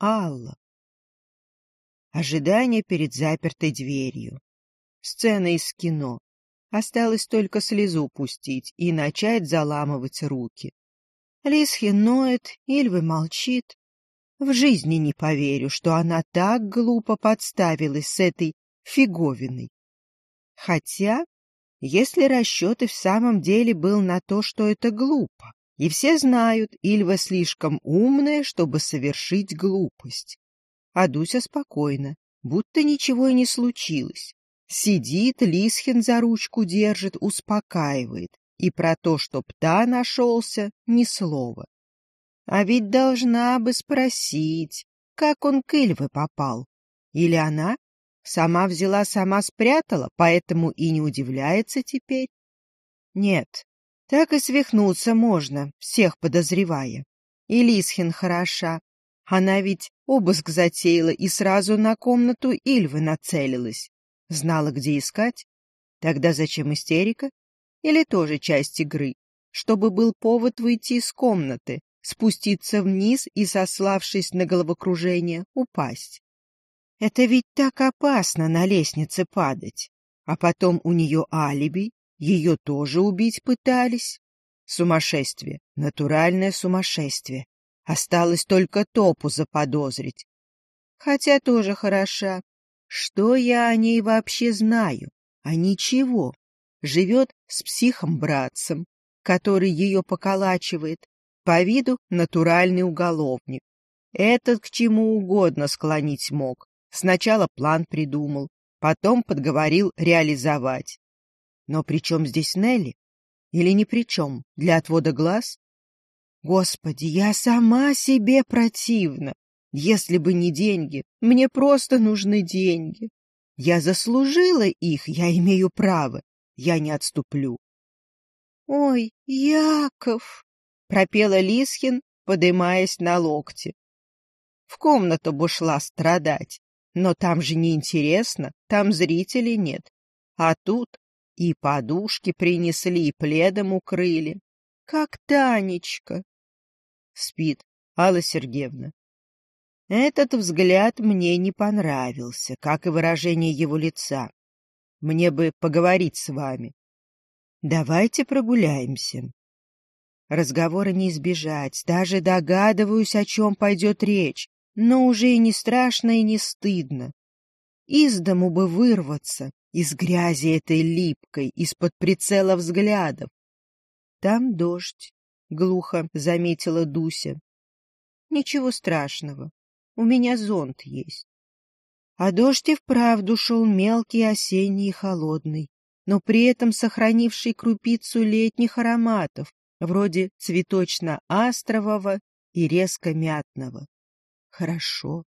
Алла. Ожидание перед запертой дверью. Сцена из кино. Осталось только слезу пустить и начать заламывать руки. Лисхин ноет, Ильвы молчит. В жизни не поверю, что она так глупо подставилась с этой фиговиной. Хотя, если расчет и в самом деле был на то, что это глупо, и все знают, Ильва слишком умная, чтобы совершить глупость. А Дуся спокойно, будто ничего и не случилось. Сидит, Лисхин за ручку держит, успокаивает. И про то, что пта нашелся, ни слова. А ведь должна бы спросить, как он к Ильве попал. Или она сама взяла, сама спрятала, поэтому и не удивляется теперь? Нет, так и свихнуться можно, всех подозревая. И Лисхин хороша. Она ведь обыск затеяла и сразу на комнату Ильвы нацелилась. Знала, где искать? Тогда зачем истерика? Или тоже часть игры? Чтобы был повод выйти из комнаты, спуститься вниз и, сославшись на головокружение, упасть. Это ведь так опасно на лестнице падать. А потом у нее алиби, ее тоже убить пытались. Сумасшествие, натуральное сумасшествие. Осталось только топу заподозрить. Хотя тоже хороша. Что я о ней вообще знаю? А ничего. Живет с психом-братцем, который ее поколачивает. По виду натуральный уголовник. Этот к чему угодно склонить мог. Сначала план придумал, потом подговорил реализовать. Но при чем здесь Нелли? Или ни при чем, для отвода глаз? Господи, я сама себе противна. Если бы не деньги, мне просто нужны деньги. Я заслужила их, я имею право, я не отступлю. — Ой, Яков! — пропела Лисхин, подымаясь на локте. В комнату бы шла страдать, но там же неинтересно, там зрителей нет. А тут и подушки принесли, и пледом укрыли. Как Танечка. Спит Алла Сергеевна. Этот взгляд мне не понравился, как и выражение его лица. Мне бы поговорить с вами. Давайте прогуляемся. Разговора не избежать, даже догадываюсь, о чем пойдет речь, но уже и не страшно, и не стыдно. Из дому бы вырваться, из грязи этой липкой, из-под прицела взглядов. Там дождь, — глухо заметила Дуся. Ничего страшного, у меня зонт есть. А дождь и вправду шел мелкий, осенний и холодный, но при этом сохранивший крупицу летних ароматов, вроде цветочно-астрового и резко-мятного. Хорошо.